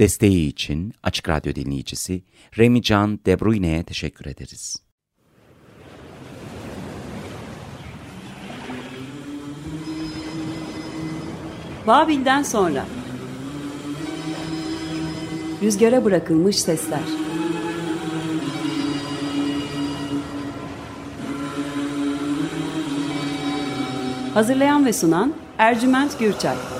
Desteği için Açık Radyo dinleyicisi Remi Can De Bruyne'ye teşekkür ederiz. Babil'den sonra. Rüzgara bırakılmış sesler. Hazırlayan ve sunan Ercüment Gürçay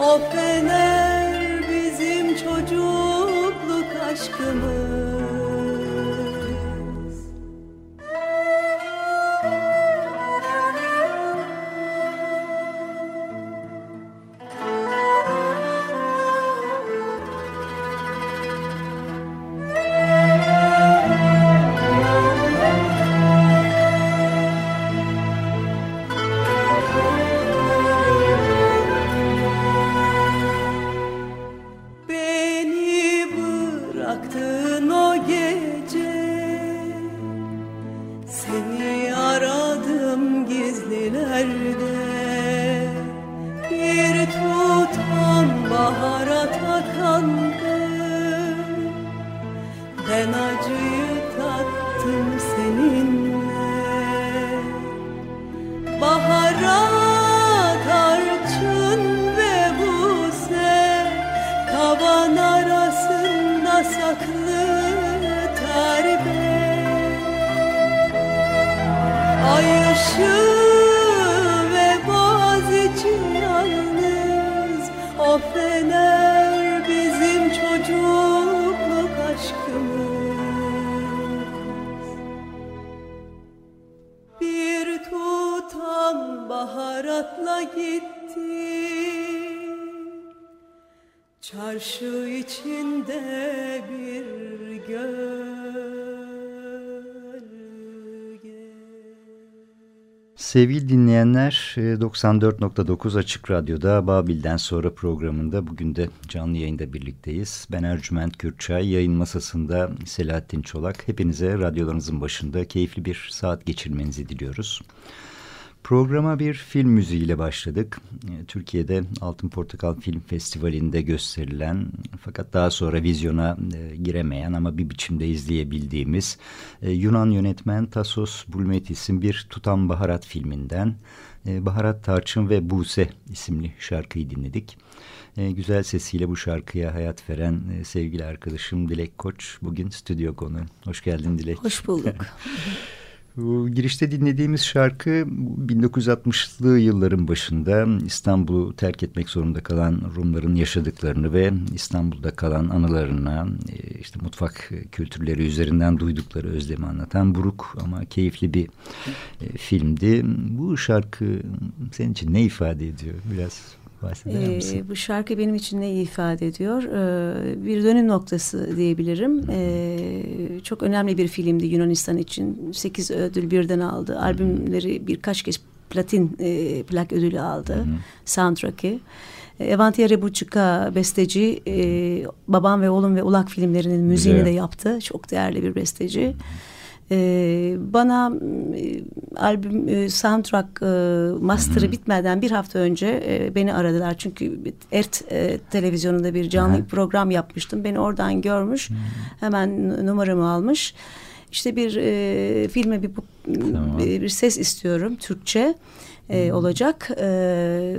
open Sevgili dinleyenler 94.9 e, Açık Radyo'da Babil'den sonra programında bugün de canlı yayında birlikteyiz. Ben Ercüment Kürçay, yayın masasında Selahattin Çolak. Hepinize radyolarınızın başında keyifli bir saat geçirmenizi diliyoruz. Programa bir film müziğiyle başladık. Ee, Türkiye'de Altın Portakal Film Festivali'nde gösterilen fakat daha sonra vizyona e, giremeyen ama bir biçimde izleyebildiğimiz e, Yunan yönetmen Tasos Bulmetis'in bir Tutan Baharat filminden e, Baharat Tarçın ve Buse isimli şarkıyı dinledik. Güzel sesiyle bu şarkıya hayat veren sevgili arkadaşım Dilek Koç bugün stüdyo konu. Hoş geldin Dilek. Hoş bulduk. Girişte dinlediğimiz şarkı 1960'lı yılların başında İstanbul'u terk etmek zorunda kalan Rumların yaşadıklarını ve İstanbul'da kalan anılarına e, işte mutfak kültürleri üzerinden duydukları özlemi anlatan buruk ama keyifli bir e, filmdi. Bu şarkı senin için ne ifade ediyor? Biraz bahseder misin? Ee, bu şarkı benim için ne ifade ediyor? Ee, bir dönüm noktası diyebilirim. Ee, çok önemli bir filmdi Yunanistan için. Sekiz ödül birden aldı. Albümleri birkaç kez platin e, plak ödülü aldı. Hı Soundtrack'i. Evantia Rebucika besteci e, Babam ve Oğlum ve Ulak filmlerinin müziğini evet. de yaptı. Çok değerli bir besteci. Hı Ee, bana e, albüm e, soundtrack e, master'ı Hı -hı. bitmeden bir hafta önce e, beni aradılar. Çünkü ERT e, televizyonunda bir canlı Hı -hı. program yapmıştım. Beni oradan görmüş. Hı -hı. Hemen numaramı almış. İşte bir e, filme bir, tamam. bir, bir ses istiyorum Türkçe e, olacak. E,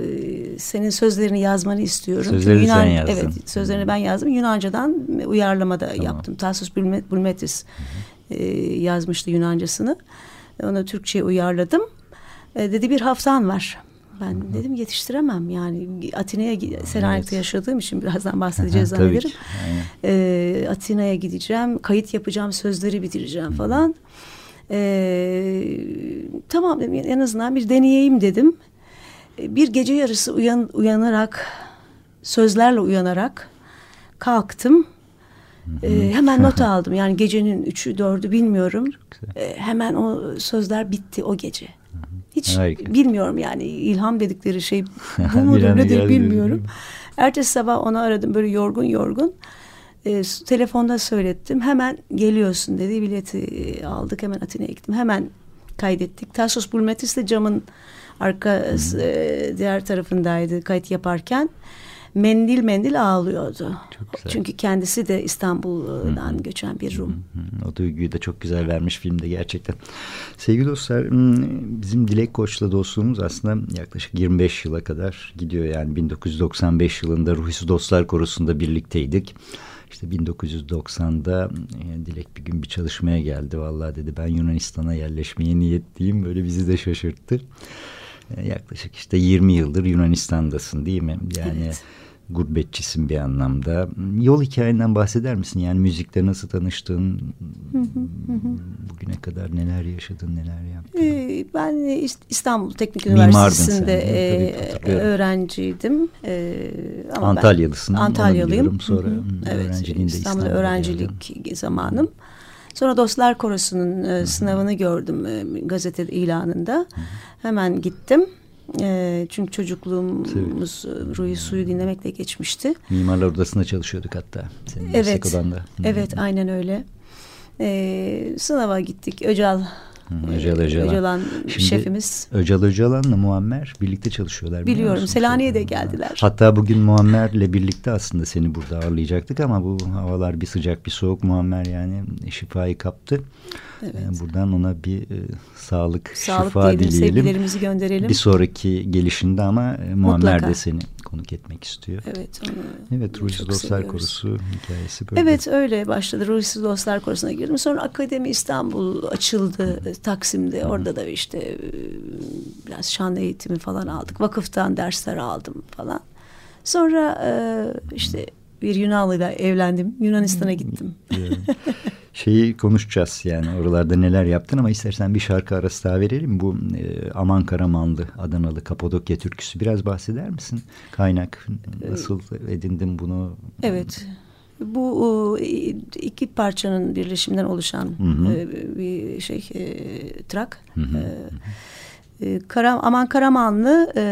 senin sözlerini yazmanı istiyorum. Sözleri Yunan, sen yazdın. Evet sözlerini ben yazdım. Yunancadan uyarlama da tamam. yaptım. Tasus Bulmetis e, yazmıştı Yunancasını. Onu Türkçe'ye uyarladım. E, dedi bir haftan var. Ben Hı-hı. dedim yetiştiremem yani Atina'ya Selanik'te evet. yaşadığım için birazdan bahsedeceğiz zannederim. E, Atina'ya gideceğim, kayıt yapacağım, sözleri bitireceğim Hı-hı. falan. E, tamam dedim en azından bir deneyeyim dedim. E, bir gece yarısı uyan, uyanarak sözlerle uyanarak kalktım. E, hemen not aldım. Yani gecenin üçü dördü bilmiyorum. E, hemen o sözler bitti o gece. Hiç Harika. bilmiyorum yani ilham dedikleri şey bu mudur nedir bilmiyorum. Ertesi sabah onu aradım böyle yorgun yorgun. E, telefonda söylettim. Hemen geliyorsun dedi. Bileti aldık. Hemen Atina'ya gittim. Hemen kaydettik. Tarsos Bulmetis de camın arka e, diğer tarafındaydı kayıt yaparken mendil mendil ağlıyordu. Çünkü kendisi de İstanbul'dan Hı-hı. göçen bir Rum. Hı-hı. O duyguyu da çok güzel vermiş filmde gerçekten. Sevgili dostlar bizim Dilek Koç'la dostluğumuz aslında yaklaşık 25 yıla kadar gidiyor. Yani 1995 yılında Ruhisi Dostlar Korosu'nda birlikteydik. İşte 1990'da Dilek bir gün bir çalışmaya geldi. Vallahi dedi ben Yunanistan'a yerleşmeye niyetliyim. Böyle bizi de şaşırttı. Yaklaşık işte 20 yıldır Yunanistan'dasın değil mi? Yani evet gurbetçisin bir anlamda. Yol hikayenden bahseder misin? Yani müzikle nasıl tanıştın? Bugüne kadar neler yaşadın, neler yaptın? Ee, ben İstanbul Teknik Üniversitesi'nde e, öğrenciydim. E, ama Antalyalısın. Antalyalıyım. Sonra hı hı. Evet, İstanbul'da öğrencilik geldim. zamanım. Sonra Dostlar Korosu'nun e, sınavını gördüm e, gazete ilanında. Hı hı. Hemen gittim. E, çünkü çocukluğumuz Tabii. Ruhi Suyu dinlemekle geçmişti. Mimarlar Odası'nda çalışıyorduk hatta. Senin evet, odanda. evet aynen öyle. E, sınava gittik. Öcal Öcal Öcalan. Öcalan Şimdi, şefimiz. Öcal Öcalan'la Muammer birlikte çalışıyorlar. Biliyorum. Selanik'e de geldiler. Hatta bugün Muammer'le birlikte aslında seni burada ağırlayacaktık ama bu havalar bir sıcak bir soğuk Muammer yani şifayı kaptı. Evet. Yani buradan ona bir e, sağlık, sağlık şifa diyelim, dileyelim. Sevgilerimizi gönderelim. Bir sonraki gelişinde ama e, Muammer de seni konuk etmek istiyor. Evet. Onu evet Ruhsuz Dostlar seviyoruz. Korusu hikayesi böyle. Evet öyle başladı. Ruhsuz Dostlar Korusu'na girdim. Sonra Akademi İstanbul açıldı Hı. Taksim'de. Orada da işte e, biraz şan eğitimi falan aldık. Vakıftan dersler aldım falan. Sonra e, işte bir Yunanlıyla evlendim. Yunanistan'a gittim. Şeyi konuşacağız yani oralarda neler yaptın ama istersen bir şarkı arası daha verelim. Bu e, Aman Karamanlı, Adanalı, Kapadokya türküsü biraz bahseder misin? Kaynak nasıl edindin bunu? Evet. Bu iki parçanın birleşiminden oluşan hı hı. E, bir şey e, trak. Hı hı. E, e, Karam, Aman Karamanlı e,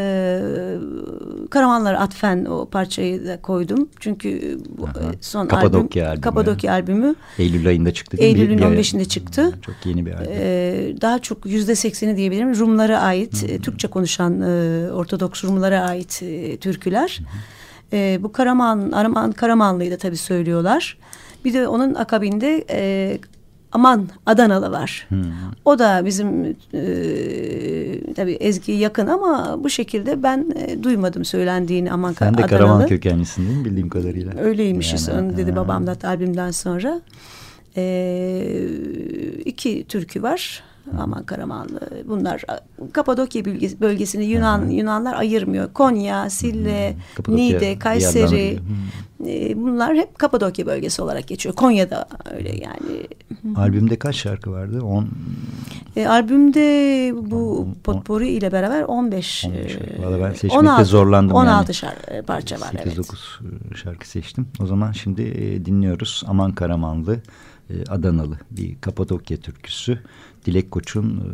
Karamanlara atfen o parçayı da koydum. Çünkü Aha. E, son Kapadokya albüm, albümü, Kapadokya albümü Eylül ayında çıktı değil Eylül'ün 15'inde çıktı. Çok yeni bir albüm. E, daha çok yüzde sekseni diyebilirim. Rumlara ait, Hı Türkçe konuşan e, Ortodoks Rumlara ait e, türküler. E, bu Karaman, Araman Karamanlı'yı da tabii söylüyorlar. Bir de onun akabinde e, Aman Adanalı var. Hmm. O da bizim e, tabii Ezgi'ye yakın ama bu şekilde ben e, duymadım söylendiğini Aman Sen de Adanalı. Karaman kökenlisin değil mi bildiğim kadarıyla? Öyleymişiz yani, dedi ha. babam da albümden sonra. E, iki türkü var. Aman Karamanlı. Bunlar Kapadokya bölgesini Yunan Hı. Yunanlar ayırmıyor. Konya, Sille, Hı. Niğde, Kayseri. E, bunlar hep Kapadokya bölgesi olarak geçiyor. Konya'da öyle yani. Albümde kaç şarkı vardı? On... E, albümde bu potpourri ile beraber 15. 15 e, Valla ben seçmekte 16, zorlandım 16 yani. şarkı, e, parça var 8, evet. 9 e, şarkı seçtim. O zaman şimdi dinliyoruz. Aman Karamanlı. Adanalı bir Kapadokya türküsü. Dilek Koç'un e,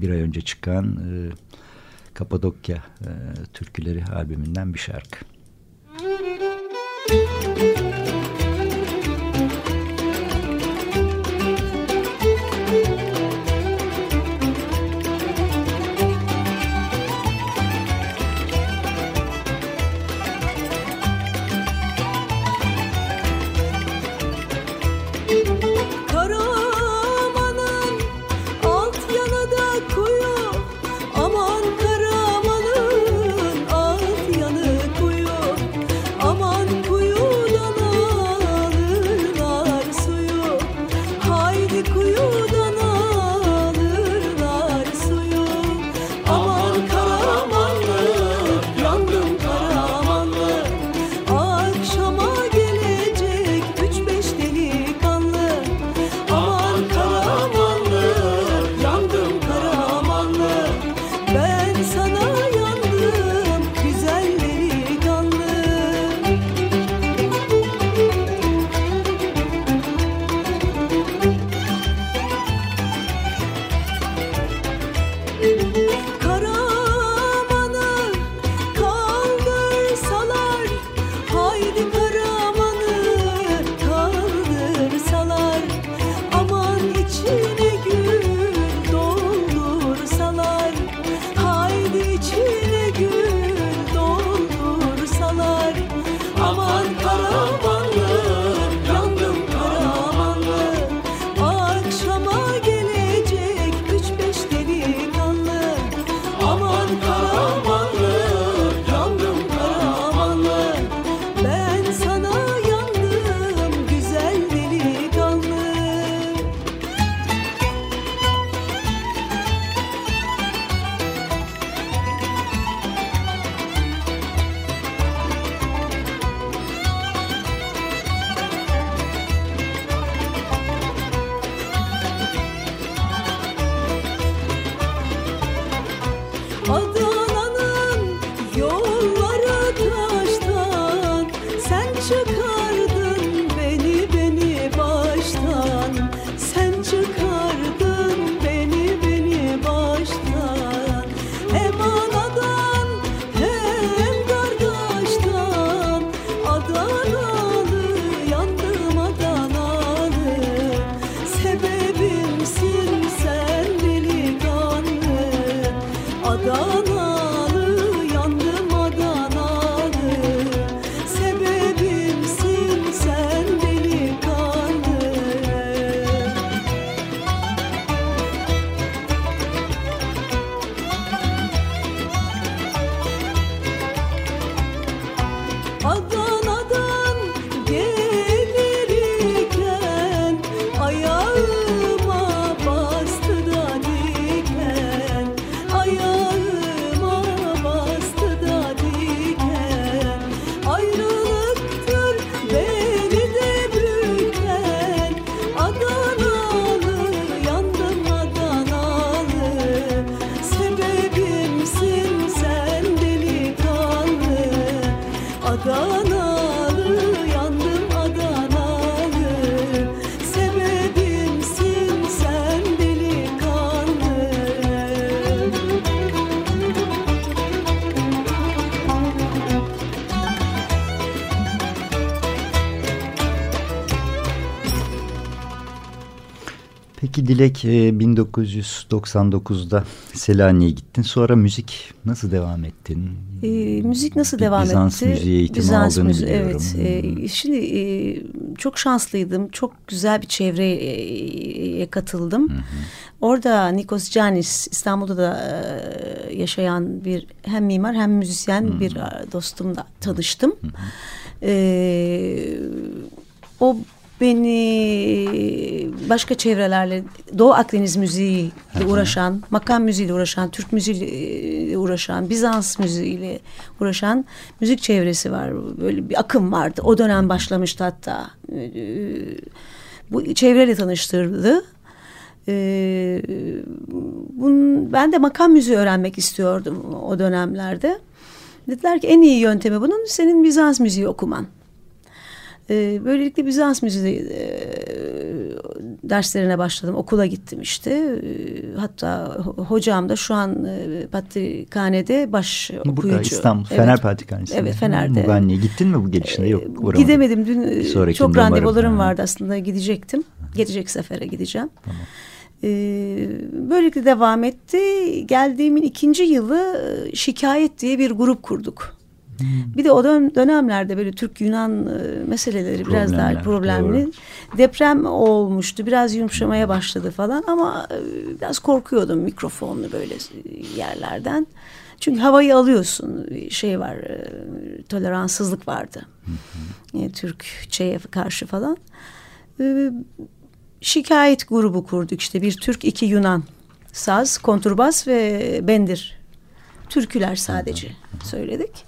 bir ay önce çıkan e, Kapadokya e, türküleri albümünden bir şarkı. Müzik Peki Dilek 1999'da e, Selanik'e gittin. Sonra müzik nasıl devam ettin? E, müzik nasıl devam Bizans etti? müziği eğitimi Bizans aldığını müziği, biliyorum. Evet. E, şimdi e, çok şanslıydım. Çok güzel bir çevreye katıldım. Hı hı. Orada Nikos Canis İstanbul'da da e, yaşayan bir hem mimar hem müzisyen hı hı. bir dostumla tanıştım. Hı hı. E, o beni başka çevrelerle Doğu Akdeniz müziğiyle uğraşan, makam müziğiyle uğraşan, Türk müziğiyle uğraşan, Bizans müziğiyle uğraşan müzik çevresi var. Böyle bir akım vardı. O dönem başlamıştı hatta. Bu çevreyle tanıştırdı. Ee, bun, ben de makam müziği öğrenmek istiyordum o dönemlerde. Dediler ki en iyi yöntemi bunun senin Bizans müziği okuman. E, böylelikle Bizans müziği e, derslerine başladım. Okula gittim işte. E, hatta hocam da şu an e, Patrikhane'de baş Burada, okuyucu. İstanbul, evet. Fener Patrikhanesi'nde. Evet, Fener'de. Muganni'ye gittin mi bu gelişinde? Yok, uğramadım. Gidemedim. Dün e, çok randevularım vardı aslında. Gidecektim. Gelecek sefere gideceğim. Tamam. Ee, böylelikle devam etti. Geldiğimin ikinci yılı e, Şikayet diye bir grup kurduk. Bir de o dönemlerde böyle Türk-Yunan e, meseleleri biraz daha problemli. Doğru. Deprem olmuştu. Biraz yumuşamaya başladı falan ama e, biraz korkuyordum mikrofonlu böyle yerlerden. Çünkü havayı alıyorsun. Şey var, e, toleranssızlık vardı. Türkçeye karşı falan. Şikayet grubu kurduk işte. Bir Türk, iki Yunan. Saz, konturbas ve bendir. Türküler sadece söyledik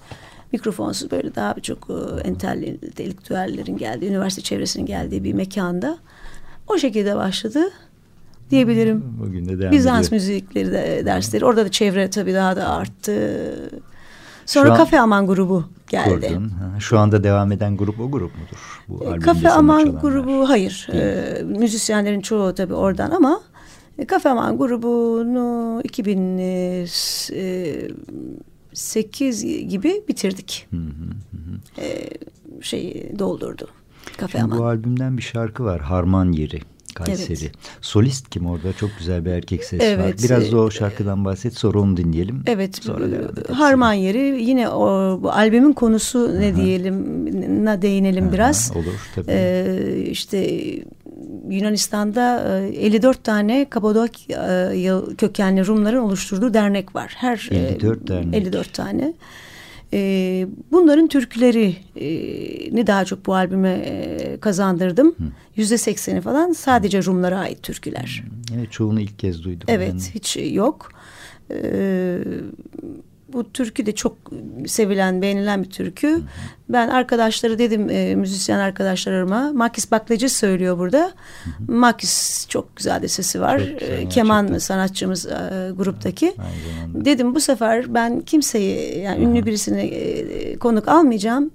mikrofonsuz böyle daha çok e, entelektüellerin geldiği, üniversite çevresinin geldiği bir mekanda o şekilde başladı diyebilirim. Bugün de devam Bizans ediyor. müzikleri de, dersleri. Orada da çevre tabii daha da arttı. Sonra an, Kafe Aman grubu geldi. Kurdun. Şu anda devam eden grup o grup mudur? Bu e, Kafe Aman grubu hayır. E, müzisyenlerin çoğu tabii oradan ama e, Kafe Aman grubunu 2000 e, 8 gibi bitirdik. Hı hı hı. Ee, şeyi doldurdu. Kafe Şimdi Bu albümden bir şarkı var. Harman Yeri. Kayseri. Evet. Solist kim orada? Çok güzel bir erkek ses evet. var. Biraz da o şarkıdan bahset sonra onu dinleyelim. Evet. Sonra Harman Yeri yine o bu albümün konusu ne Aha. diyelim ne değinelim Aha, biraz. Olur tabii. Ee, işte Yunanistan'da 54 e, tane Kapadokya kökenli Rumların oluşturduğu dernek var. Her 54 e, dernek. 54 tane. E, bunların türkülerini daha çok bu albüme kazandırdım. Yüzde sekseni falan sadece Rumlara ait türküler. Evet çoğunu ilk kez duydum. Evet yani. hiç yok. E, bu türkü de çok sevilen, beğenilen bir türkü. Ben arkadaşları dedim e, müzisyen arkadaşlarıma. Makis Baklacı söylüyor burada. Makis çok güzel de sesi var. E, keman gerçekten. sanatçımız e, gruptaki. Dedim bu sefer ben kimseyi yani ünlü birisini e, konuk almayacağım.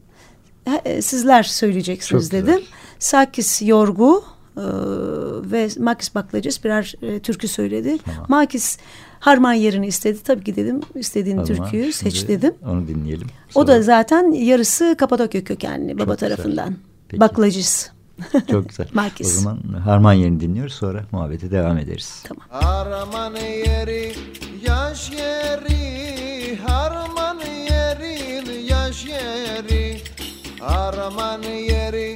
E, sizler söyleyeceksiniz çok dedim. Güzel. Sakis Yorgu e, ve Makis Baklacı birer e, türkü söyledi. Tamam. Makis Harman yerini istedi. Tabii ki dedim istediğin Ama türküyü seç dedim. Onu dinleyelim. Sonra... O da zaten yarısı Kapadokya kökenli baba Çok tarafından. Güzel. Çok güzel. Markis. O zaman harman yerini dinliyoruz sonra muhabbete devam ederiz. Tamam. Harman yeri, yaş yeri, harman yeri, yaş yeri, harman yeri,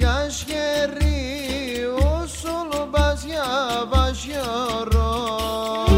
yaş yeri, usul bas yavaş yorum.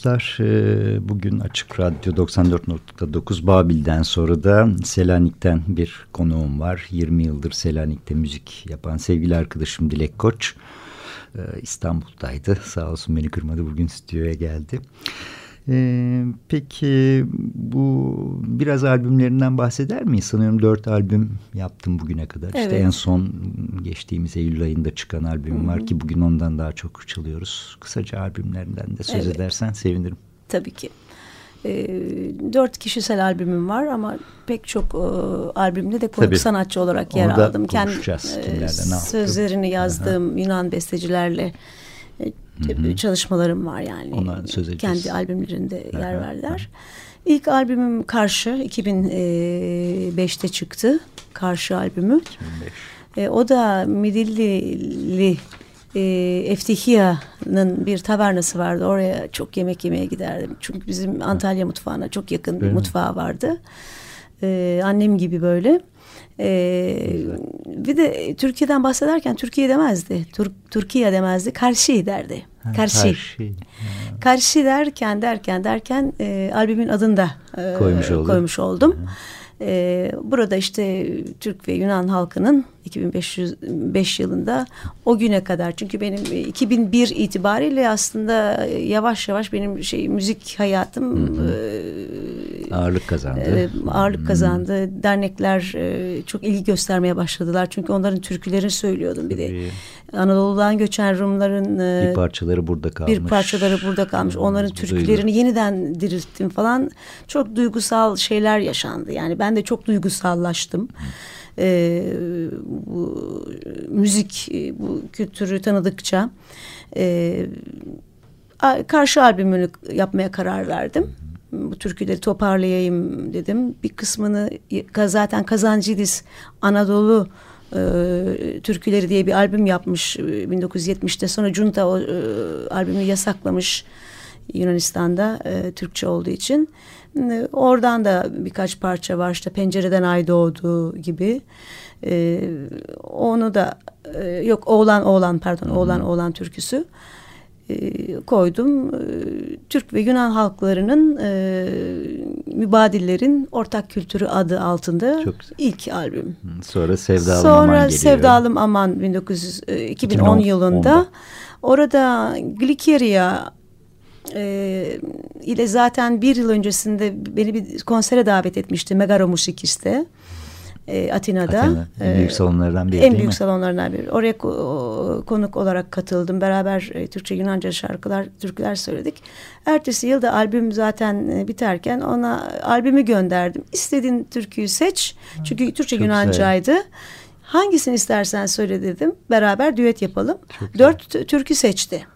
Dostlar, e, bugün Açık Radyo 94.9 Babil'den sonra da Selanik'ten bir konuğum var. 20 yıldır Selanik'te müzik yapan sevgili arkadaşım Dilek Koç. E, İstanbul'daydı. Sağ olsun beni kırmadı. Bugün stüdyoya geldi. Ee, peki bu biraz albümlerinden bahseder miyiz? Sanıyorum dört albüm yaptım bugüne kadar. Evet. İşte en son geçtiğimiz Eylül ayında çıkan albüm var ki bugün ondan daha çok çalıyoruz. Kısaca albümlerinden de söz evet. edersen sevinirim. Tabii ki. E, dört kişisel albümüm var ama pek çok e, albümde de konuk sanatçı olarak yer aldım. Kendi e, sözlerini yazdığım Aha. Yunan bestecilerle Hı-hı. çalışmalarım var yani. Ondan söz edeceğiz. Kendi albümlerinde Hı-hı. yer verdiler. İlk albümüm Karşı 2005'te çıktı. Karşı albümü. 2005. E, o da Midilli e, Eftihiya'nın bir tavernası vardı. Oraya çok yemek yemeye giderdim. Çünkü bizim Antalya mutfağına çok yakın bir Değil mutfağı mi? vardı. E, annem gibi böyle. Ee, bir de Türkiye'den bahsederken Türkiye demezdi. Tur Türkiye demezdi. Karşı derdi. Karşı. Karşı. karşı derken derken derken e, albümün adını da e, koymuş, koymuş oldum. E, burada işte Türk ve Yunan halkının 2005 yılında o güne kadar çünkü benim 2001 itibariyle aslında yavaş yavaş benim şey müzik hayatım hı hı. E, ağırlık kazandı. E, ağırlık hı. kazandı. Dernekler e, çok ilgi göstermeye başladılar çünkü onların türkülerini söylüyordum bir de. Anadolu'dan göçen Rumların e, bir parçaları burada kalmış. Bir parçaları burada kalmış. Onların türkülerini duyulur. yeniden dirilttim falan. Çok duygusal şeyler yaşandı. Yani ben de çok duygusallaştım. E, bu müzik, bu kültürü tanıdıkça e, karşı albümünü yapmaya karar verdim. Bu türküleri toparlayayım dedim. Bir kısmını zaten Kazancıdis Anadolu e, türküleri diye bir albüm yapmış 1970'te. Sonra Junta o e, albümü yasaklamış Yunanistan'da e, Türkçe olduğu için. E, oradan da birkaç parça var işte Pencereden Ay Doğdu gibi. E, onu da e, yok Oğlan Oğlan pardon Hı -hı. Oğlan Oğlan türküsü e, koydum. E, Türk ve Yunan halklarının e, mübadillerin ortak kültürü adı altında Çok ilk albüm. Sonra Sevdalım Sonra Aman geliyor. Sevdalım Aman 1900, e, 2010, 2010 yılında. Onda. Orada Glikeria e, ile zaten bir yıl öncesinde beni bir konsere davet etmişti Megaro Musikist'te. e, Atina'da. Atina, en büyük salonlardan biri En büyük mi? salonlardan biri. Oraya konuk olarak katıldım. Beraber e, Türkçe Yunanca şarkılar, türküler söyledik. Ertesi yıl da albüm zaten e, biterken ona albümü gönderdim. İstediğin türküyü seç. Çünkü Türkçe Yunancaydı. Hangisini istersen söyle dedim. Beraber düet yapalım. Çok Dört türkü seçti.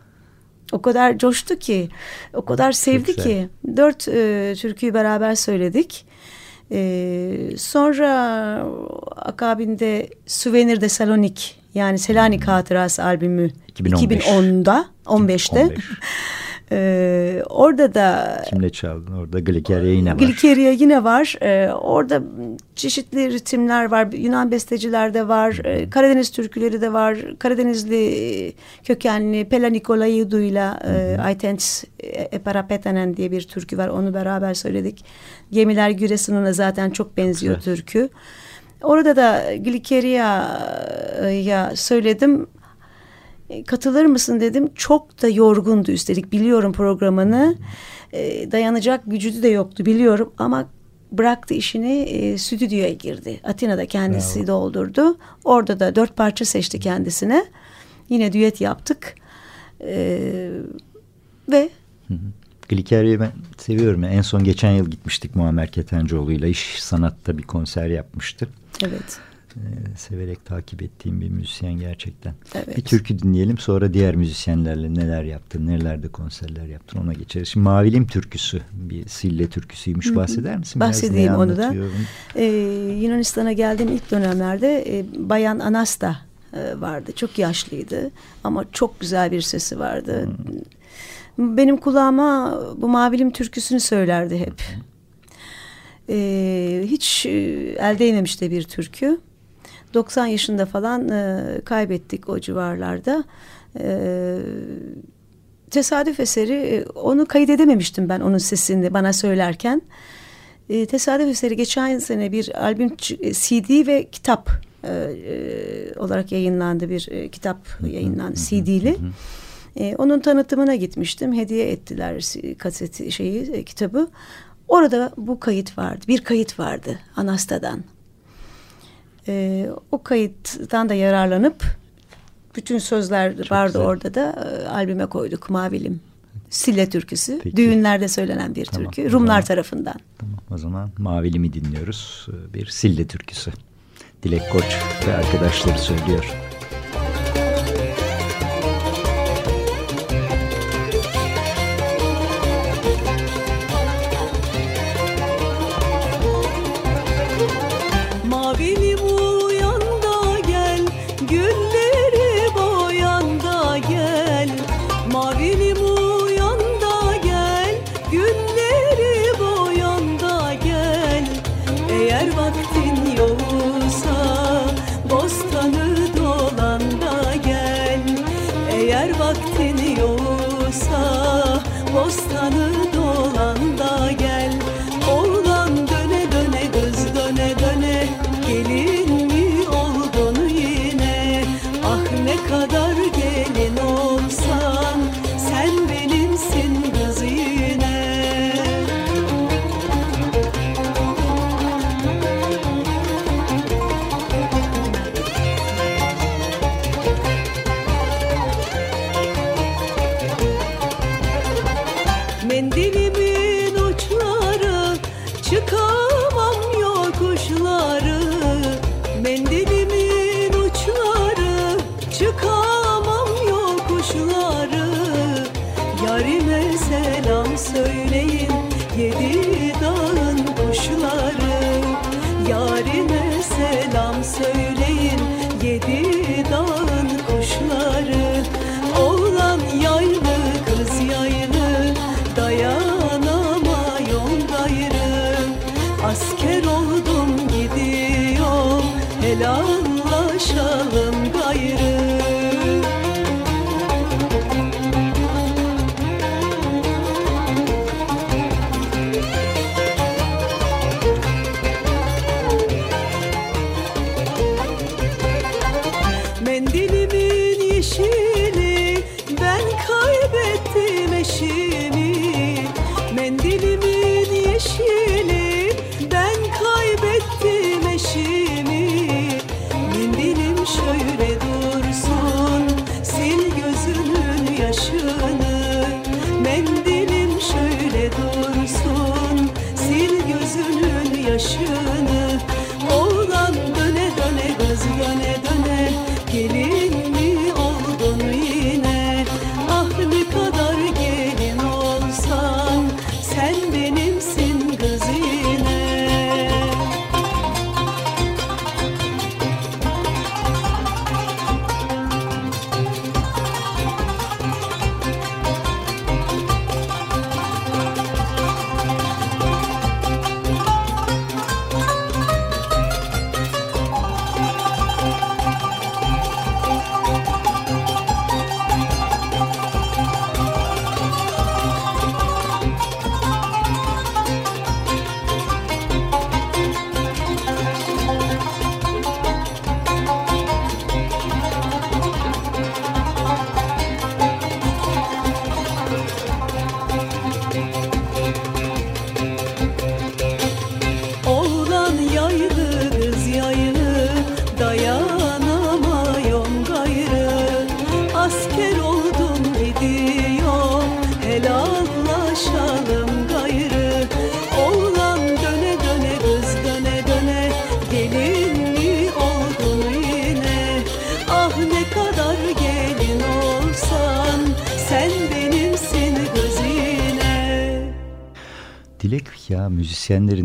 O kadar coştu ki, o kadar sevdi ki. Dört e, türküyü beraber söyledik. E, sonra akabinde Souvenir de Salonik yani Selanik Hatırası albümü 2015. 2010'da 15'te. 15. E, orada da Kimle çaldın? Orada Glikeria yine var. Glikeria yine var. Ee, orada çeşitli ritimler var. Yunan besteciler de var. Ee, Karadeniz türküleri de var. Karadenizli kökenli Pela Nikolaidou'yla e, Aytens Eparapetanen diye bir türkü var. Onu beraber söyledik. Gemiler Güresun'una zaten çok benziyor Güzel. türkü. Orada da Glikeria'ya söyledim. E, Katılır mısın dedim. Çok da yorgundu üstelik biliyorum programını. E, dayanacak gücü de yoktu biliyorum ama bıraktı işini e, stüdyoya girdi. Atina'da kendisi doldurdu. Orada da dört parça seçti kendisine. Yine düet yaptık. E, ve Glikeria'yı ben seviyorum. En son geçen yıl gitmiştik Muammer Ketencoğlu'yla. İş Sanat'ta bir konser yapmıştı. evet Ee, severek takip ettiğim bir müzisyen gerçekten. Evet. Bir türkü dinleyelim sonra diğer müzisyenlerle neler yaptın, nerelerde konserler yaptın ona geçeriz. Şimdi Mavilim türküsü bir Sille türküsüymüş bahseder misin? Bahsedeyim onu da. Ee, Yunanistan'a geldiğim ilk dönemlerde e, Bayan Anasta e, vardı. Çok yaşlıydı ama çok güzel bir sesi vardı. Benim kulağıma bu Mavilim türküsünü söylerdi hep. Ee, hiç e, el değmemiş de bir türkü. 90 yaşında falan e, kaybettik o civarlarda. E, tesadüf eseri e, onu kaydedememiştim ben onun sesini bana söylerken. E, tesadüf eseri geçen sene bir albüm e, CD ve kitap e, e, olarak yayınlandı bir e, kitap yayınlandı CD'li. E, onun tanıtımına gitmiştim. Hediye ettiler kaseti şeyi e, kitabı. Orada bu kayıt vardı. Bir kayıt vardı Anasta'dan. E, o kayıttan da yararlanıp bütün sözler vardı güzel. orada da e, albüme koyduk Mavilim. Sille türküsü. Peki. Düğünlerde söylenen bir Tamam, türkü. Rumlar zaman- tarafından. Tamam o zaman Mavilim'i dinliyoruz. Ee, Bir Sille türküsü. Dilek Koç ve arkadaşları söylüyor.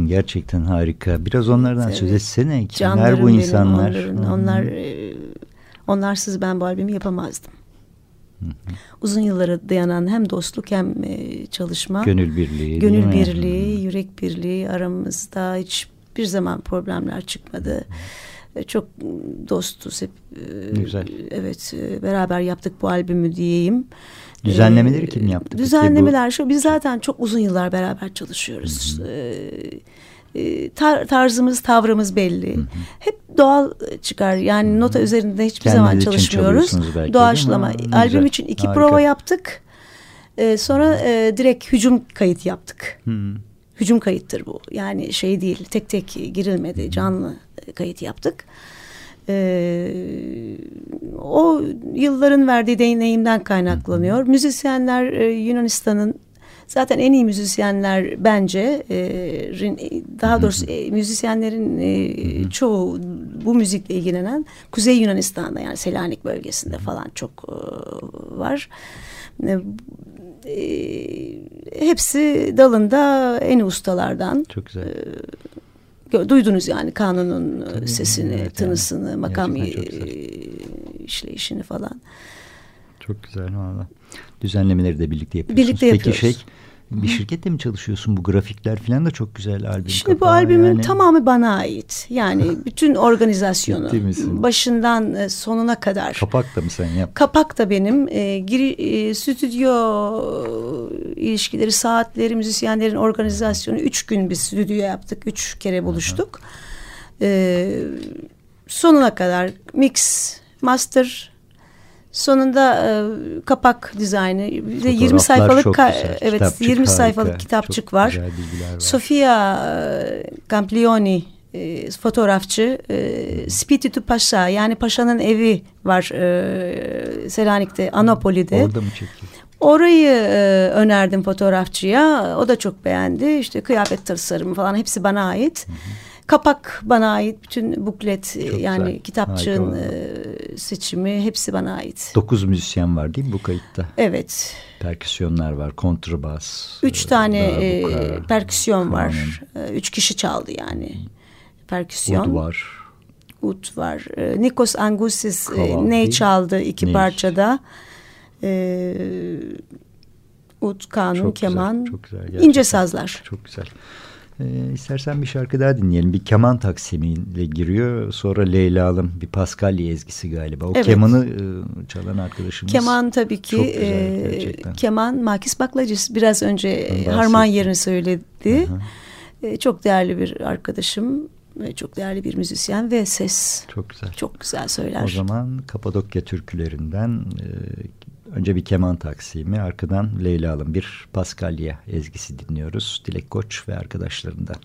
Gerçekten harika. Biraz onlardan Evet. söz etsene. Kimler Canlarım bu benim, insanlar? onların, hı. onlar e, onlarsız ben bu albümü yapamazdım. Uzun yıllara dayanan hem dostluk hem e, çalışma. Gönül birliği. Gönül birliği, yürek birliği aramızda hiçbir zaman problemler çıkmadı. E, Çok dostuz hep. Güzel. Evet, beraber yaptık bu albümü diyeyim. Düzenlemeleri E, kim yaptı peki Düzenlemeler şu. Biz zaten çok uzun yıllar beraber çalışıyoruz. E, e, tar- tarzımız, tavrımız belli. Hep doğal çıkar. Yani nota üzerinde hiçbir Kendiniz zaman çalışmıyoruz. belki, Doğaçlama. Albüm için iki Harika. prova yaptık. E, sonra e, direkt hücum kayıt yaptık. Hı. Hücum kayıttır bu. Yani şey değil tek tek girilmedi. Canlı kayıt yaptık. Ee, o yılların verdiği deneyimden kaynaklanıyor. Müzisyenler e, Yunanistan'ın zaten en iyi müzisyenler bence e, daha doğrusu e, müzisyenlerin e, çoğu bu müzikle ilgilenen Kuzey Yunanistan'da yani Selanik bölgesinde falan çok e, var. E, e, hepsi dalında en ustalardan. Çok güzel. Duydunuz yani kanunun e, sesini, evet yani. tınısını, makam güzel. e, işleyişini falan. Çok güzel valla. Düzenlemeleri de birlikte yapıyorsunuz. Birlikte Peki yapıyoruz. Bir şirkette mi çalışıyorsun? Bu grafikler falan da çok güzel albüm. Şimdi bu albümün yani. tamamı bana ait. Yani bütün organizasyonu başından e, sonuna kadar. Kapak da mı sen yap? Kapak da benim. E, giri, e, stüdyo ilişkileri, saatleri, müzisyenlerin organizasyonu. Üç gün bir stüdyo yaptık. Üç kere buluştuk. E, sonuna kadar mix, master, sonunda e, kapak dizaynı. De 20 Fotoğraflar sayfalık güzel. evet Kitapçık 20 harika. sayfalık kitapçık var. var. Sofia e, Camplioni e, fotoğrafçı e, Spiritu Paşa yani Paşa'nın evi var e, Selanik'te Anapoli'de. Orada mı çekiyor? Orayı e, önerdim fotoğrafçıya. O da çok beğendi. İşte kıyafet tasarımı falan hepsi bana ait. Kapak bana ait. Bütün buklet e, Çok yani güzel. kitapçığın e, seçimi hepsi bana ait. Dokuz müzisyen var değil mi bu kayıtta? Evet. Perküsyonlar var, kontrbas. Üç e, tane darbuka, e, perküsyon var. kanun, E, Üç kişi çaldı yani. Perküsyon. Ud var. Ut var. Nikos Angusis e, Kaval ney çaldı iki Ney. parçada. E, ut, kanun, Çok güzel, keman, çok güzel gerçekten. ince sazlar. Çok güzel. Ee, istersen bir şarkı daha dinleyelim. Bir keman taksimiyle giriyor. Sonra Leyla'lım bir Paskalya ezgisi galiba. O Evet. kemanı e, çalan arkadaşımız. Keman tabii ki Çok güzel, e, keman Makis Baklacis biraz önce harman yerini söyledi. Hı. E, çok değerli bir arkadaşım ve çok değerli bir müzisyen ve ses Çok güzel. çok güzel söyler. O zaman Kapadokya türkülerinden e, önce bir keman taksimi arkadan Leyla'lım bir Paskalya ezgisi dinliyoruz. Dilek Koç ve arkadaşlarından.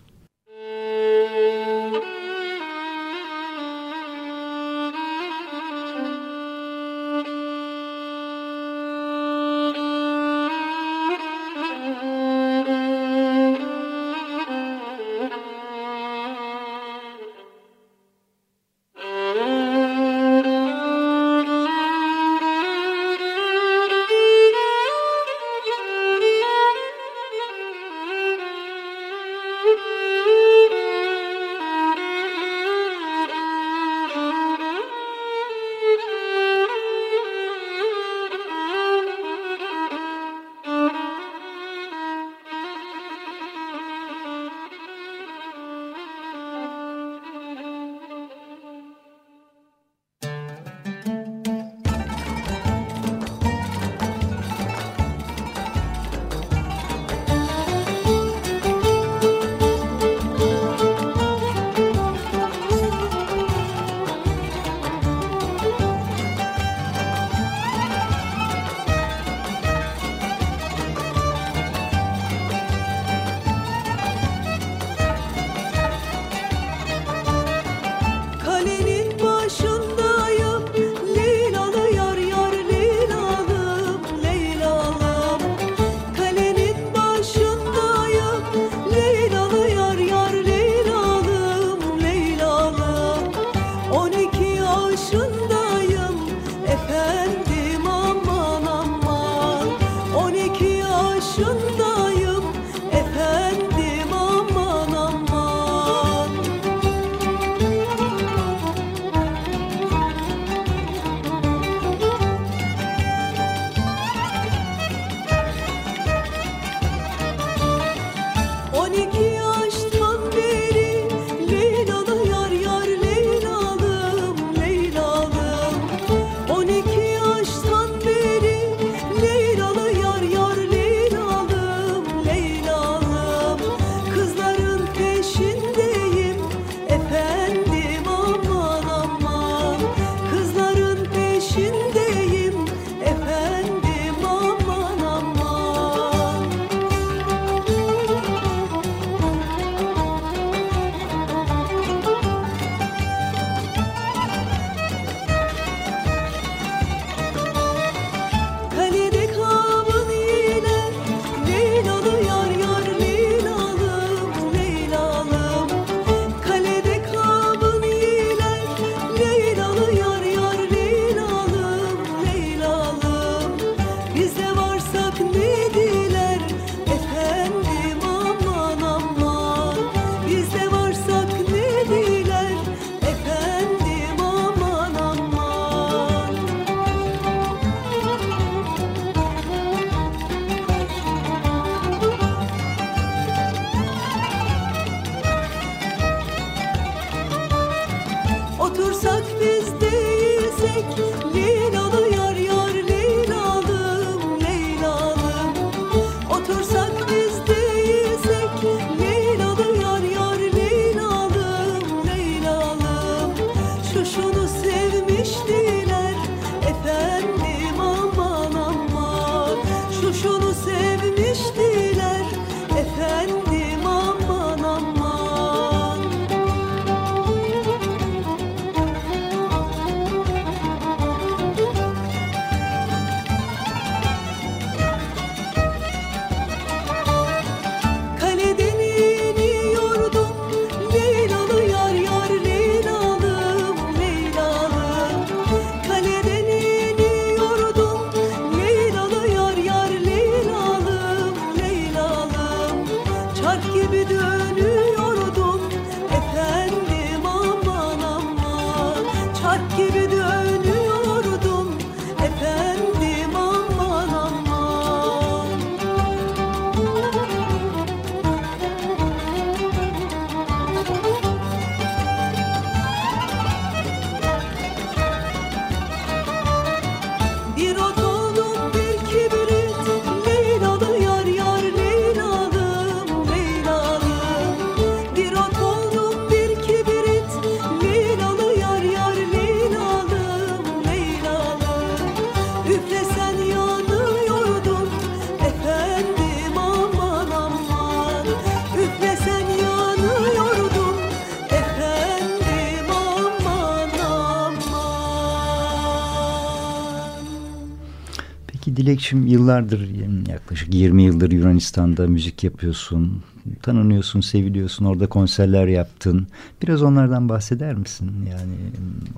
Yıllardır yaklaşık 20 yıldır Yunanistan'da müzik yapıyorsun. Tanınıyorsun, seviliyorsun. Orada konserler yaptın. Biraz onlardan bahseder misin? Yani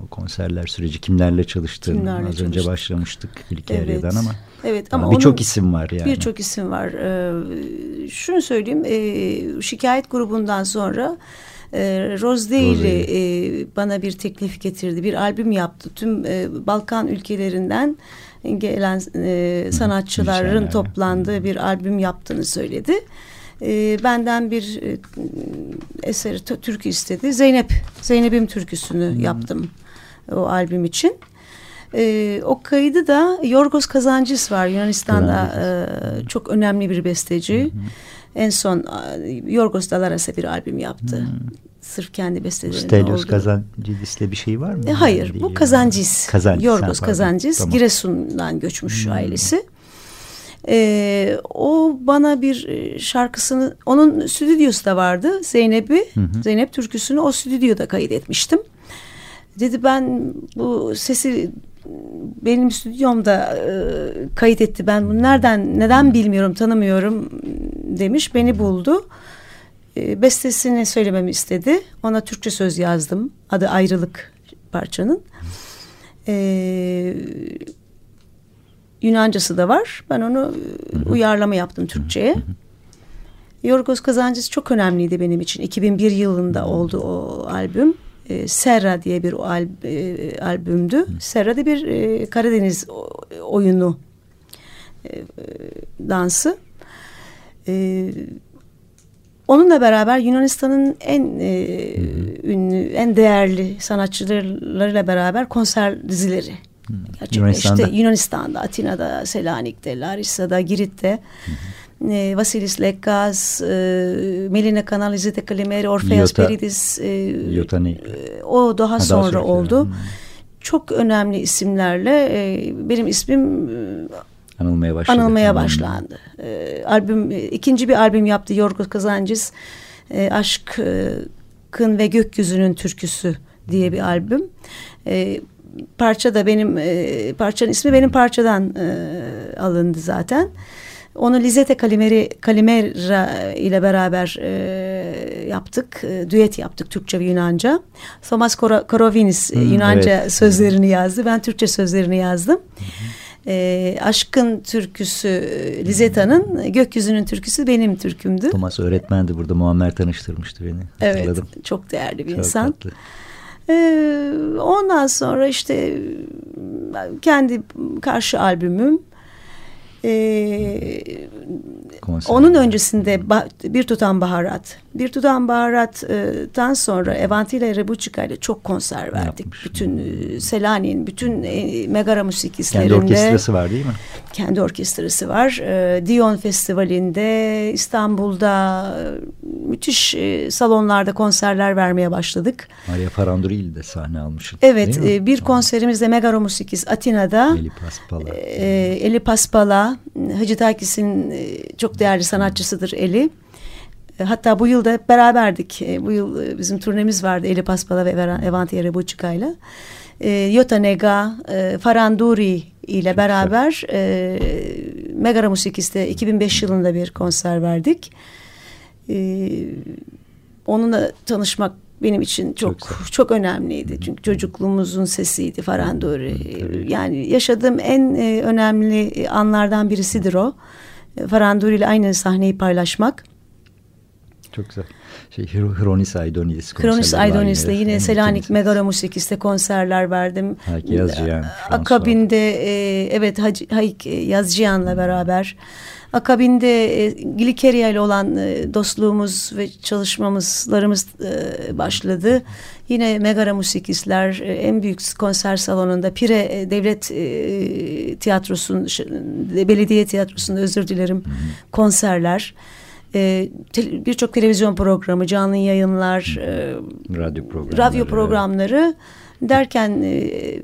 o konserler süreci kimlerle çalıştın? Kimlerle Az çalıştık. önce başlamıştık ilk Evet. ama. Evet ama Birçok onun- isim var yani. Birçok isim var. Ee, şunu söyleyeyim, e, şikayet grubundan sonra e, e, bana bir teklif getirdi. Bir albüm yaptı. Tüm e, Balkan ülkelerinden gelen e, sanatçıların müzisyenler. toplandığı bir albüm yaptığını söyledi. E, benden bir e, eser t- türkü istedi. Zeynep, Zeynep'im türküsünü yaptım o albüm için. Ee, o kaydı da Yorgos Kazancis var Yunanistan'da e, çok önemli bir besteci. En son e, Yorgos Dalaras'a bir albüm yaptı. Sırf kendi bestelerinde Stelios oldu. Bir şey var mı? E, hayır bu. Kazancis, ha, Yorgos pardon. Kazancis. Tamam. Giresun'dan göçmüş ailesi. Ee, o bana bir e, şarkısını onun stüdyosu da vardı Zeynep'i Zeynep türküsünü o stüdyoda kaydetmiştim. Dedi ben bu sesi benim stüdyomda e, kayıt etti. Ben bunu nereden neden bilmiyorum tanımıyorum demiş. Beni buldu. E, bestesini söylememi istedi. Ona Türkçe söz yazdım. Adı Ayrılık parçanın. E, Yunancası da var. Ben onu e, uyarlama yaptım Türkçe'ye. Yorgos Kazancis çok önemliydi benim için. 2001 yılında oldu o albüm. E, Serra diye bir al, e, albümdü. Serra da bir e, Karadeniz oyunu e, dansı. E, onunla beraber Yunanistan'ın en e, ünlü, en değerli sanatçılarıyla beraber konser dizileri gerçekleşti. Yunanistan'da. Yunanistan'da, Atina'da, Selanik'te, Larissa'da, Girit'te. E, Vasilis Lekkas, e, Melina Kanalizite Kalimeri, Orfeas Iota- Peridis. e, e, o daha daha sonra oldu. hmm. Çok önemli isimlerle e, benim ismim e, Anılmaya başladı. anılmaya başlandı. E, albüm ikinci bir albüm yaptı Yorgos Kazancis. E, Aşkın ve Gökyüzünün Türküsü diye bir albüm. E, parça da benim e, parçanın ismi benim parçadan e, alındı zaten. Onu Lizette Kalimeri, Kalimera ile beraber e, yaptık. E, düet yaptık Türkçe ve Yunanca. Thomas Koro- Korovinis Hmm, Yunanca evet. sözlerini yazdı. Ben Türkçe sözlerini yazdım. E, aşkın türküsü e, Lizetta'nın, gökyüzünün türküsü benim türkümdü. Thomas öğretmendi burada Muammer tanıştırmıştı beni. Evet, Hatırladım. çok değerli bir Çok insan. tatlı. Ee, ondan sonra işte kendi karşı albümüm. Ee, Konser. onun öncesinde Bir Tutam Baharat. Bir Tutam Baharat'tan sonra Evanti ile Rebuçika ile çok konser verdik. Yapmış. Bütün e, Selanik'in bütün e, Megara Kendi Musikistlerinde. orkestrası var değil mi? Kendi orkestrası var. Ee, Dion Festivali'nde, İstanbul'da e, müthiş salonlarda konserler vermeye başladık. Maria Faranduril de sahne almışsın. Evet, bir konserimizde Megaro Musikis Atina'da. Eli Paspala. E, Eli Paspala, Hacı Takis'in e, çok değerli sanatçısıdır Eli. E, Hatta bu yıl da beraberdik. E, Bu yıl bizim turnemiz vardı Eli Paspala ve Evanti Rebuçika'yla. E, Yota Nega, Faranduri ile beraber Megara Musikis'te 2005 yılında bir konser verdik. Onunla tanışmak benim için çok Çok çok, önemliydi. Çünkü çocukluğumuzun sesiydi Faranduri. Yani yaşadığım en e, önemli anlardan birisidir o. E, Faranduri ile aynı sahneyi paylaşmak. Çok güzel. Şey, Hro- Hronis Aidonis konserleri var Aidonis'le yine Selanik. Megara Musikis'te konserler verdim. Haki Yazıcıyan. Akabinde e, evet Hacı, Hayk Yazıcıyan'la beraber. Akabinde e, Glikeria ile olan e, dostluğumuz ve çalışmamızlarımız e, başladı. Yine Megara Musikisler e, en büyük konser salonunda Pire e, Devlet e, Tiyatrosu'nun ş- belediye tiyatrosunda özür dilerim konserler. E, te- Birçok televizyon programı, canlı yayınlar, e, radyo programları. radyo programları derken e,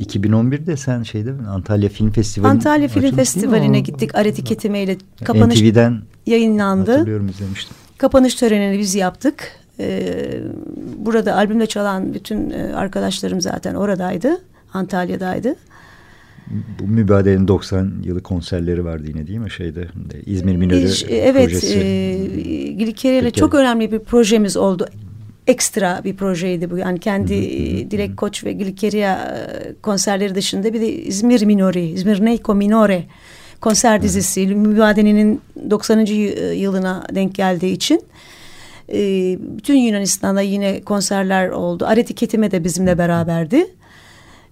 2011'de sen şeyde mi? Antalya Film Festivali Antalya Film? Festivali'ne gittik. Aret ile kapanış NTV'den yayınlandı. hatırlıyorum izlemiştim. Kapanış törenini biz yaptık. Ee, burada albümde çalan bütün e, arkadaşlarım zaten oradaydı. Antalya'daydı. bu mübadelenin 90 yılı konserleri vardı yine değil mi şeyde İzmir Minörü evet, projesi. Evet, Glikeri ile çok önemli bir projemiz oldu. Ekstra bir projeydi bu. Yani kendi Dilek Koç ve Glikeria konserleri dışında bir de İzmir Minori, İzmir Neiko Minore konser dizisi mübadelenin 90. yılına denk geldiği için e, bütün Yunanistan'da yine konserler oldu. Aret Ketime de bizimle beraberdi.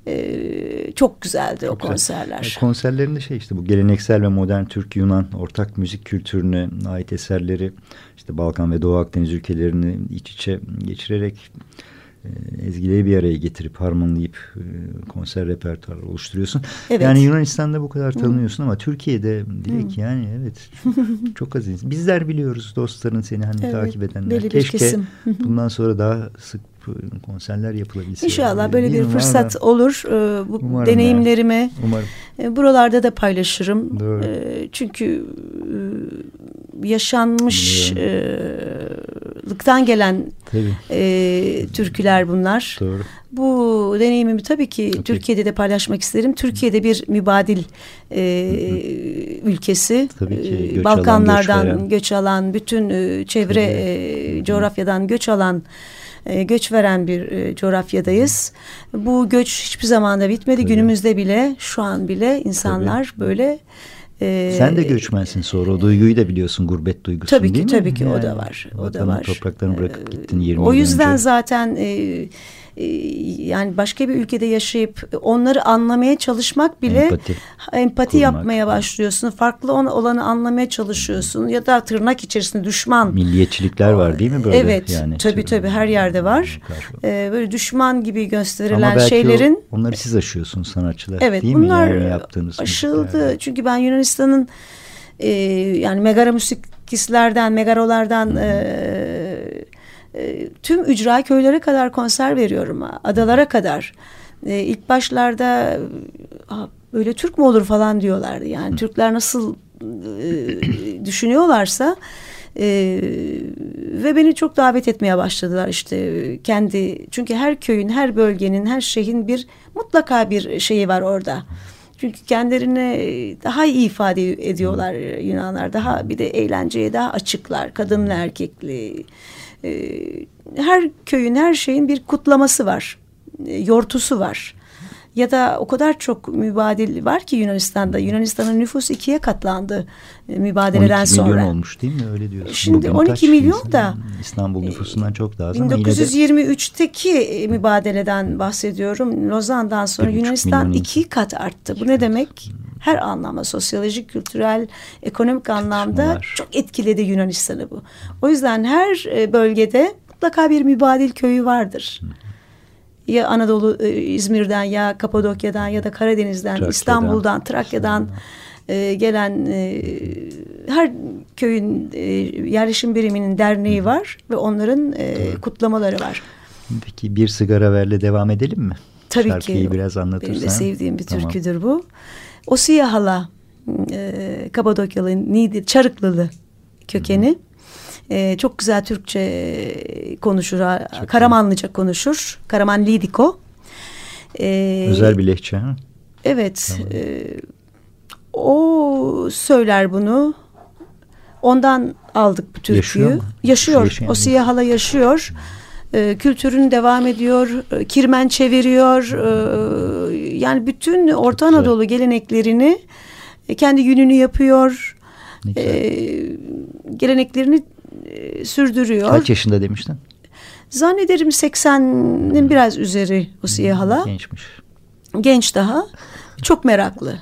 Ee, çok güzeldi çok o güzel. konserler. Yani konserlerinde şey işte bu geleneksel ve modern Türk-Yunan ortak müzik kültürüne ait eserleri işte Balkan ve Doğu Akdeniz ülkelerini iç içe geçirerek e, ezgileri bir araya getirip harmanlayıp e, konser repertuarı oluşturuyorsun. Evet. Yani Yunanistan'da bu kadar tanınıyorsun ama Türkiye'de direkt yani evet çok az. Bizler biliyoruz dostların seni hani evet, takip edenler. Keşke bundan sonra daha sık konserler yapılabilse. İnşallah böyle bir fırsat Valla. olur. Ee, bu Umarım deneyimlerimi. Umarım. E, buralarda da paylaşırım. Doğru. E, çünkü e, yaşanmışlıktan gelen e, türküler bunlar. Doğru. Bu deneyimimi tabii ki okay. Türkiye'de de paylaşmak isterim. Türkiye'de bir mübadil e, ülkesi. Tabii ki, göç Balkanlardan alan, göç, göç alan, bütün e, çevre e, coğrafyadan göç alan e, göç veren bir e, coğrafyadayız. Bu göç hiçbir zamanda bitmedi. Tabii. Günümüzde bile şu an bile insanlar Tabii. böyle ee, Sen de göçmensin sonra o duyguyu da biliyorsun gurbet duygusu tabii ki, değil mi? Tabii ki yani, o da var. O da var. topraklarını bırakıp gittin 20 yıl O yüzden önce. zaten e, e, yani başka bir ülkede yaşayıp onları anlamaya çalışmak bile empati, empati yapmaya başlıyorsun. Farklı olanı anlamaya çalışıyorsun ya da tırnak içerisinde düşman. Milliyetçilikler var değil mi böyle? Evet yani, tabii tabii her yerde var. Ee, böyle düşman gibi gösterilen şeylerin. O, onları siz aşıyorsunuz sanatçılar evet, değil bunlar mi? Yani yaptığınız aşıldı. Çünkü ben Yunanistan'ın e, yani megara müzikistlerden, megarolardan e, e, tüm ücra köylere kadar konser veriyorum. Adalara kadar. E, ilk başlarda böyle Türk mü olur falan diyorlardı. Yani Hı. Türkler nasıl e, düşünüyorlarsa e, ve beni çok davet etmeye başladılar işte kendi çünkü her köyün her bölgenin her şehrin bir mutlaka bir şeyi var orada. Çünkü kendilerine daha iyi ifade ediyorlar Yunanlar. Daha bir de eğlenceye daha açıklar. Kadınlı erkekli her köyün her şeyin bir kutlaması var. E, yortusu var. Ya da o kadar çok mübadil var ki Yunanistan'da. Yunanistan'ın nüfusu ikiye katlandı e, mübadeleden 12 sonra. 12 milyon olmuş değil mi? Öyle diyorsun. Şimdi Bugün 12 milyon da. İstanbul nüfusundan çok daha az 1923'teki mübadeleden bahsediyorum. Lozan'dan sonra Yunanistan iki kat arttı. Bu ne demek? her anlamda sosyolojik, kültürel, ekonomik anlamda çok etkiledi Yunanistan'ı bu. O yüzden her e, bölgede mutlaka bir mübadil köyü vardır. Ya Anadolu, e, İzmir'den ya Kapadokya'dan ya da Karadeniz'den, Trakya'dan, İstanbul'dan, Trakya'dan e, gelen e, her köyün e, yerleşim biriminin derneği var ve onların e, kutlamaları var. Peki bir sigara verle devam edelim mi? Tabii Şarkıyı ki. biraz anlatırsan. Benim de sevdiğim bir tamam. türküdür bu. Osiye hala e, Kapadokyalı, Çarıklılı kökeni. E, çok güzel Türkçe konuşur. Çok Karamanlıca iyi. konuşur. Karaman Lidiko. E, Özel bir lehçe. Ha? Evet. Tamam. E, o söyler bunu. Ondan aldık bu türküyü. Yaşıyor. Yaşıyor. Yaşayan Osiye hala yaşıyor. E, kültürün devam ediyor. E, kirmen çeviriyor. E, yani bütün Orta Anadolu geleneklerini e, kendi gününü yapıyor. E, geleneklerini e, sürdürüyor. Kaç yaşında demiştin? Zannederim 80'nin biraz üzeri Husiye hmm, hala. Gençmiş. Genç daha. Çok meraklı.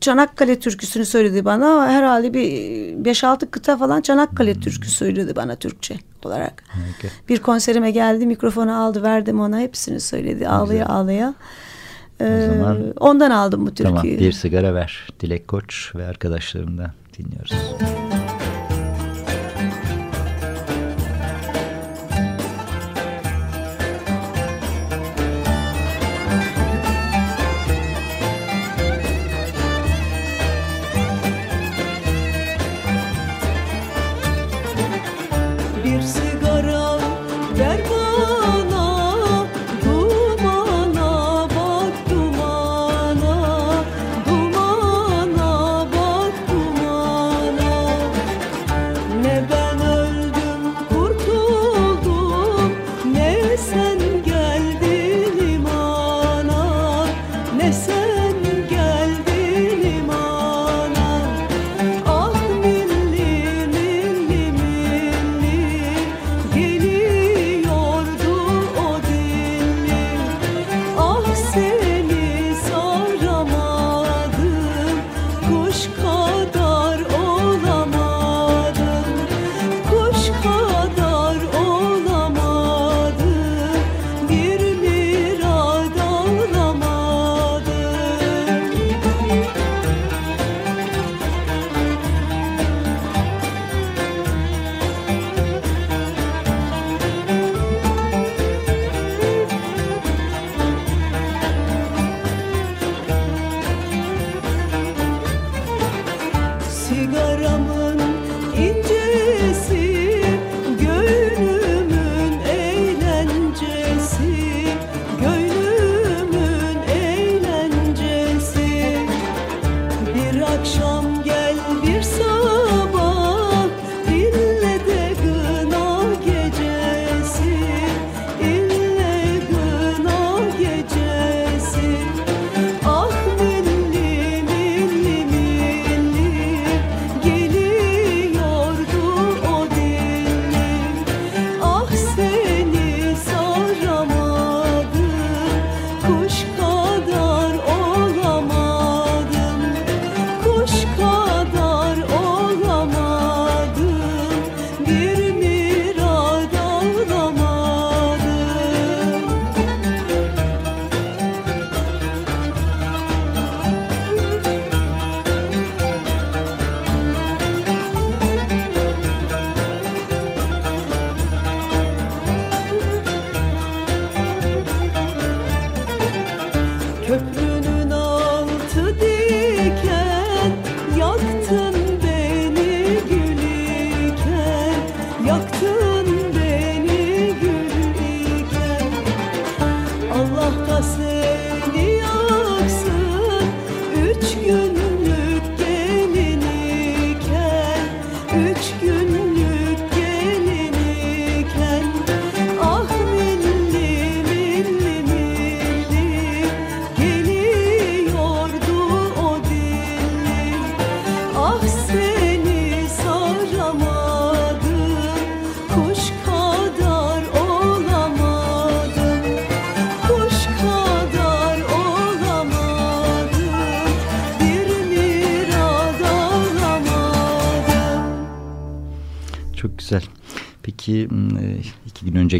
Çanakkale türküsünü söyledi bana. Herhalde bir 5-6 kıta falan Çanakkale hmm. türküsü söyledi bana Türkçe olarak. Okay. Bir konserime geldi mikrofonu aldı verdim ona hepsini söyledi ağlaya Güzel. ağlaya. Ee, zaman, ondan aldım bu türküyü. Tamam bir sigara ver Dilek Koç ve arkadaşlarımda dinliyoruz. sigaramın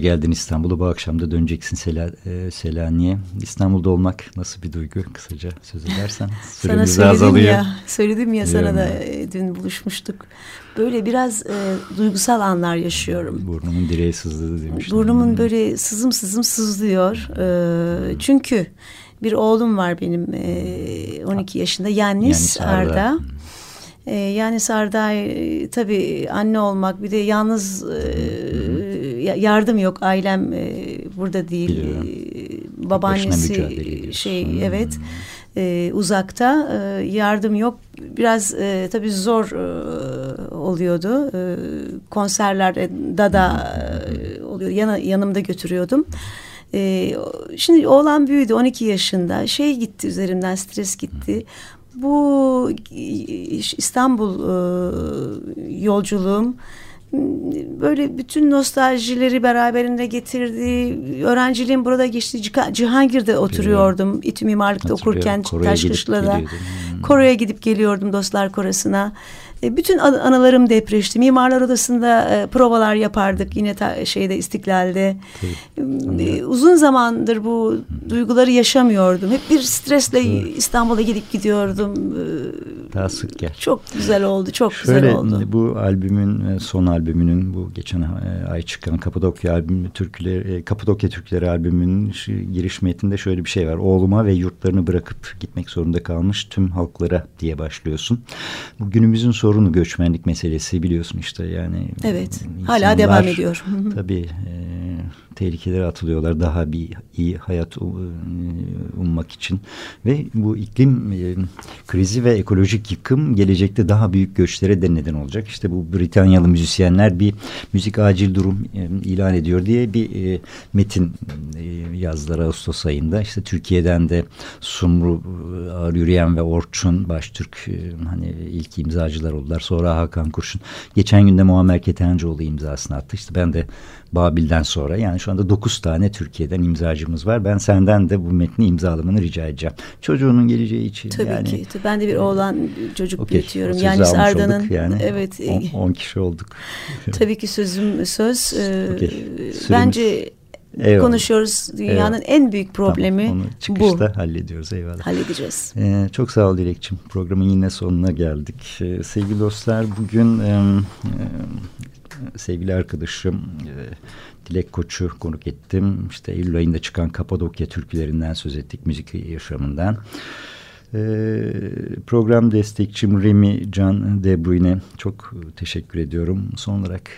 geldin İstanbul'a bu akşam da döneceksin Sela, e, Selanik'e. İstanbul'da olmak nasıl bir duygu? Kısaca söz edersen. Sana söyledim azalıyor. ya, söyledim ya sana da ya. e, dün buluşmuştuk. Böyle biraz e, duygusal anlar yaşıyorum. Burnumun direği sızladı demiştim. Burnumun böyle sızım sızım sızlıyor. E, çünkü bir oğlum var benim e, 12 yaşında Yannis Yannis Arda. Arda. E, yani Sarda e, tabii anne olmak bir de yalnız e, ya- yardım yok ailem e, burada değil Biliyorum. E, babaannesi şey Hmm. evet e, uzakta e, yardım yok biraz e, tabii zor e, oluyordu e, konserler e, dada e, oluyor Yana, yanımda götürüyordum. E, şimdi oğlan büyüdü 12 yaşında şey gitti üzerimden stres gitti. Bu e, İstanbul e, yolculuğum böyle bütün nostaljileri beraberinde getirdi. Öğrenciliğim burada geçti. Ciha- Cihangir'de oturuyordum. İTÜ Mimarlık'ta okurken Taşkışla'da. Hmm. Kore'ye gidip geliyordum Dostlar Korası'na. E, bütün an- anılarım depreşti. Mimarlar Odası'nda e, provalar yapardık yine ta- şeyde İstiklal'de. E, uzun zamandır bu duyguları yaşamıyordum. Hep bir stresle İstanbul'a gidip gidiyordum. E, Daha sık gel. çok güzel oldu, çok Şöyle güzel oldu. bu albümün son albümünün bu geçen ay çıkan Kapadokya albümü türküleri Kapadokya türküleri albümünün giriş metninde şöyle bir şey var. Oğluma ve yurtlarını bırakıp gitmek zorunda kalmış tüm halklara diye başlıyorsun. Bu günümüzün sorunu göçmenlik meselesi biliyorsun işte yani. Evet, insanlar hala devam ediyor. Tabii e, tehlikelere atılıyorlar daha bir iyi hayat e, ummak için ve bu iklim e, krizi ve ekolojik yıkım gelecekte daha büyük göçlere de neden olacak. İşte bu Britanyalı müzisyenler bir müzik acil durum e, ilan ediyor diye bir e, metin e, yazdılar Ağustos ayında. İşte Türkiye'den de Sumru e, Ağır Yürüyen ve Orçun Baştürk e, hani ilk imzacılar oldular. Sonra Hakan Kurşun. Geçen günde Muammer Ketencoğlu imzasını attı. İşte ben de Babil'den sonra yani şu anda 9 tane Türkiye'den imzacımız var. Ben senden de bu metni imzalamanı rica edeceğim. Çocuğunun geleceği için. Tabii yani, ki. Ben de bir oğlan çocuk Okey, büyütüyorum. Yani Arda'nın yani. evet. 10 kişi olduk. Tabii ki sözüm söz. Ee, Okey. Süremiz- Bence Eyvallah. konuşuyoruz. Dünyanın en büyük problemi Tamam, onu bu. çıkışta hallediyoruz eyvallah. Halledeceğiz. Ee, çok sağ ol Dilekçim. Programın yine sonuna geldik. Ee, sevgili dostlar bugün e, e, sevgili arkadaşım e, Dilek Koç'u konuk ettim. İşte Eylül ayında çıkan Kapadokya türkülerinden söz ettik. Müzik yaşamından. Ee, program destekçim Remi Can De Bruyne çok teşekkür ediyorum. Son olarak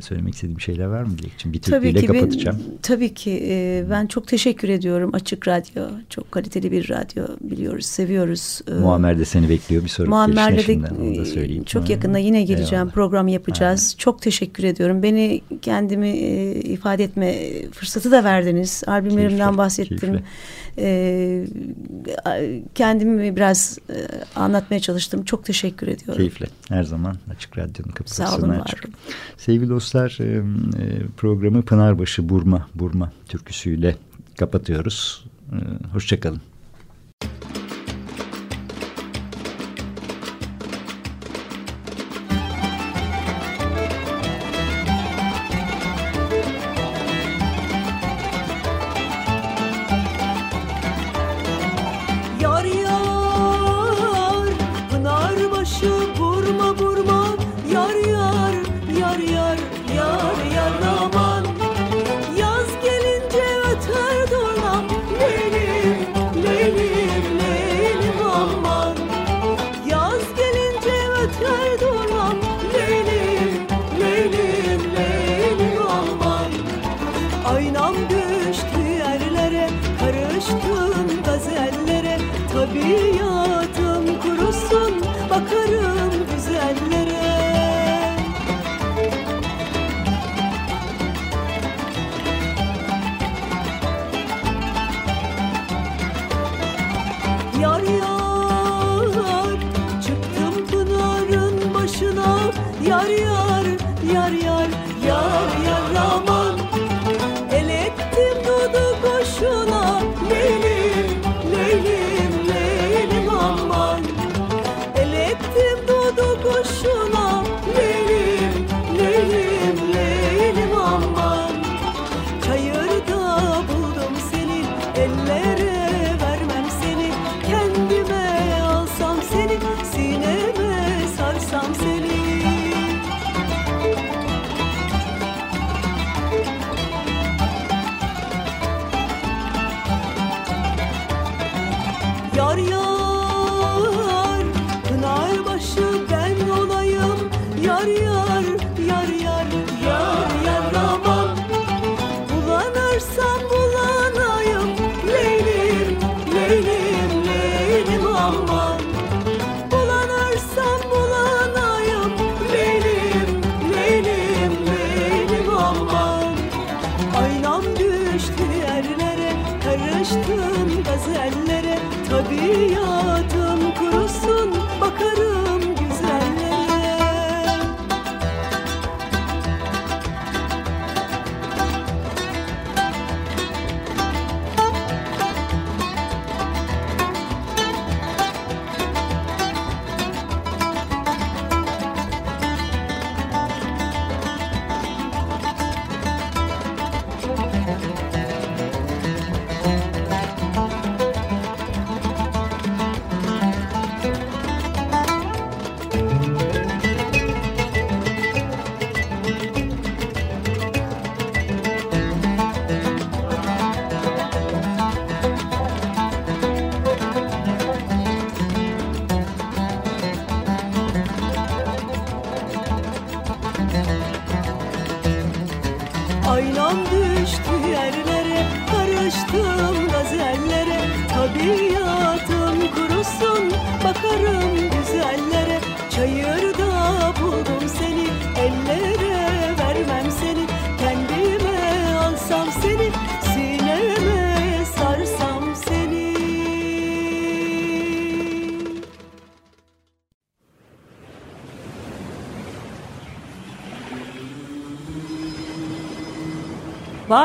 söylemek istediğim şeyler var mı Dilekçim? Bir türküyle kapatacağım. Ben, tabii ki e, ben çok teşekkür ediyorum. Açık Radyo çok kaliteli bir radyo biliyoruz, seviyoruz. E, Muammer de seni bekliyor bir sonraki Muammer'le de onu da söyleyeyim. Çok yakında yine geleceğim. Eyvallah. Program yapacağız. Aynen. Çok teşekkür ediyorum. Beni kendimi e, ifade etme fırsatı da verdiniz. Albümlerimden keyifli, bahsettim. Keyifli. E, kendimi biraz e, anlatmaya çalıştım. Çok teşekkür ediyorum. Keyifle. Her zaman Açık Radyo'nun kapısı açık. Sevgili dostlar e, e, programı Pınarbaşı Burma Burma türküsüyle kapatıyoruz. E, Hoşçakalın.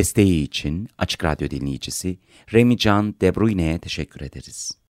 Desteği için Açık Radyo dinleyicisi Remi Can De Bruyne'ye teşekkür ederiz.